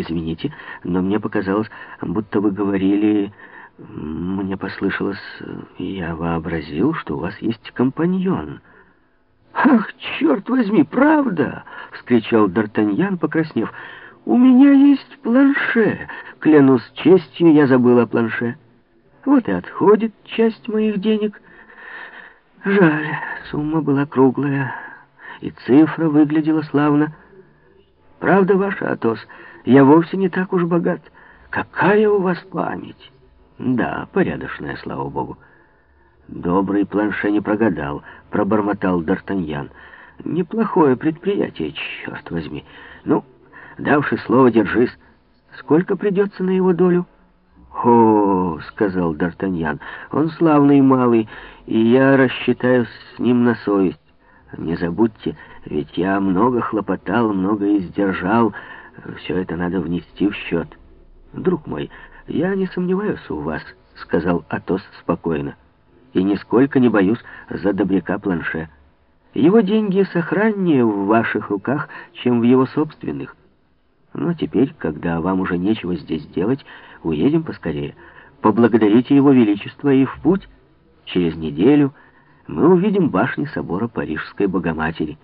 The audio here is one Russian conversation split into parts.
Извините, но мне показалось, будто вы говорили... Мне послышалось, я вообразил, что у вас есть компаньон. «Ах, черт возьми, правда!» — вскричал Д'Артаньян, покраснев. «У меня есть планше. Клянусь честью, я забыл о планше. Вот и отходит часть моих денег. Жаль, сумма была круглая, и цифра выглядела славно. Правда ваша, Атос, я вовсе не так уж богат. Какая у вас память!» Да, порядочная, слава богу. Добрый планше не прогадал, пробормотал Д'Артаньян. Неплохое предприятие, черт возьми. Ну, давши слово, держись. Сколько придется на его долю? «О, — сказал Д'Артаньян, — он славный малый, и я рассчитаюсь с ним на совесть. Не забудьте, ведь я много хлопотал, много издержал, все это надо внести в счет. Друг мой, — «Я не сомневаюсь у вас», — сказал Атос спокойно, «и нисколько не боюсь за добряка планше. Его деньги сохраннее в ваших руках, чем в его собственных. Но теперь, когда вам уже нечего здесь делать, уедем поскорее. Поблагодарите его величество и в путь. Через неделю мы увидим башни собора Парижской Богоматери.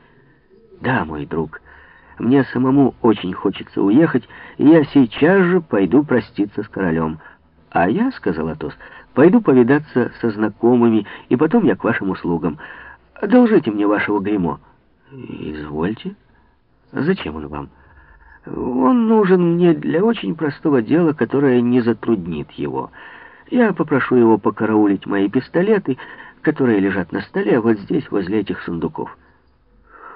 Да, мой друг, — мне самому очень хочется уехать, и я сейчас же пойду проститься с королем. А я, — сказал Атос, — пойду повидаться со знакомыми, и потом я к вашим услугам. Одолжите мне вашего гримо. Извольте. Зачем он вам? Он нужен мне для очень простого дела, которое не затруднит его. Я попрошу его покараулить мои пистолеты, которые лежат на столе вот здесь, возле этих сундуков.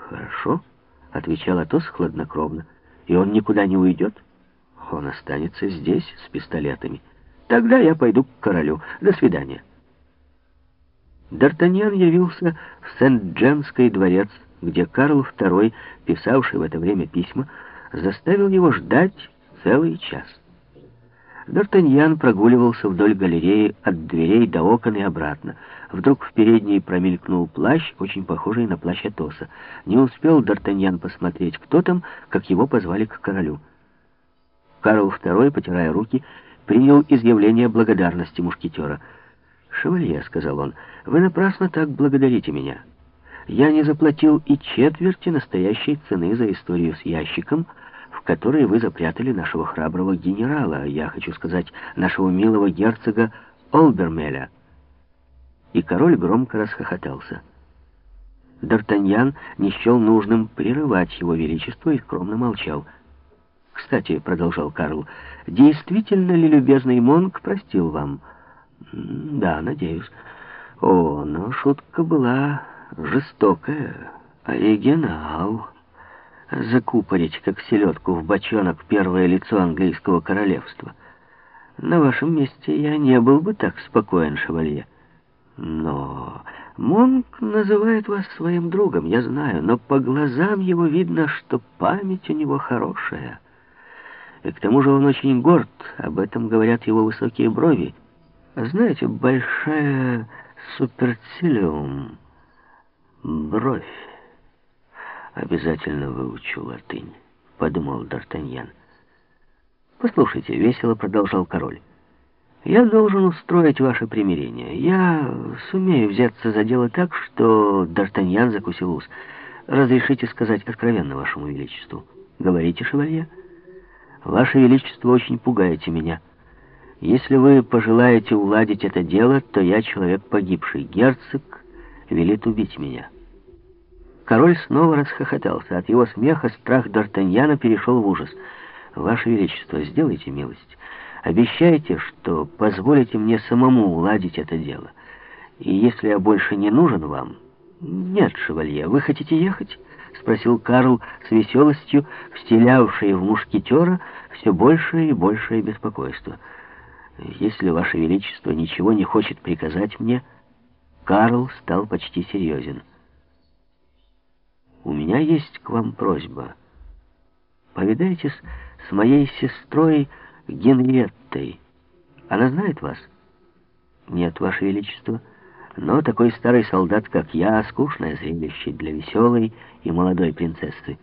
Хорошо. — отвечал Атос хладнокровно. «И он никуда не уйдет? Он останется здесь с пистолетами. Тогда я пойду к королю. До свидания». Д'Артаньян явился в Сент-Джемский дворец, где Карл II, писавший в это время письма, заставил его ждать целый час. Д'Артаньян прогуливался вдоль галереи от дверей до окон и обратно. Вдруг в передней промелькнул плащ, очень похожий на плащ Атоса. Не успел Д'Артаньян посмотреть, кто там, как его позвали к королю. Карл II, потирая руки, принял изъявление благодарности мушкетера. «Шевалье», — сказал он, — «вы напрасно так благодарите меня. Я не заплатил и четверти настоящей цены за историю с ящиком, — в которые вы запрятали нашего храброго генерала, я хочу сказать, нашего милого герцога Олбермеля». И король громко расхохотался. Д'Артаньян не счел нужным прерывать его величество и скромно молчал. «Кстати», — продолжал Карл, — «действительно ли любезный Монк простил вам?» «Да, надеюсь». «О, но шутка была жестокая. Оригинал» закупорить, как селедку в бочонок, первое лицо английского королевства. На вашем месте я не был бы так спокоен, шевалье. Но Монк называет вас своим другом, я знаю, но по глазам его видно, что память у него хорошая. И к тому же он очень горд, об этом говорят его высокие брови. Знаете, большая суперцилиум, бровь. «Обязательно выучу латынь», — подумал Д'Артаньян. «Послушайте, весело продолжал король. Я должен устроить ваше примирение. Я сумею взяться за дело так, что Д'Артаньян закусил ус. Разрешите сказать откровенно вашему величеству. Говорите, шевалье. Ваше величество очень пугаете меня. Если вы пожелаете уладить это дело, то я человек погибший. Герцог велит убить меня». Король снова расхохотался. От его смеха страх Д'Артаньяна перешел в ужас. «Ваше Величество, сделайте милость. Обещайте, что позволите мне самому уладить это дело. И если я больше не нужен вам...» «Нет, шевалье, вы хотите ехать?» — спросил Карл с веселостью, вселявшей в мушкетера все большее и большее беспокойство. «Если Ваше Величество ничего не хочет приказать мне...» Карл стал почти серьезен. У меня есть к вам просьба. Повидайтесь с моей сестрой Генриеттой. Она знает вас? Нет, Ваше Величество. Но такой старый солдат, как я, скучное зрелище для веселой и молодой принцессы.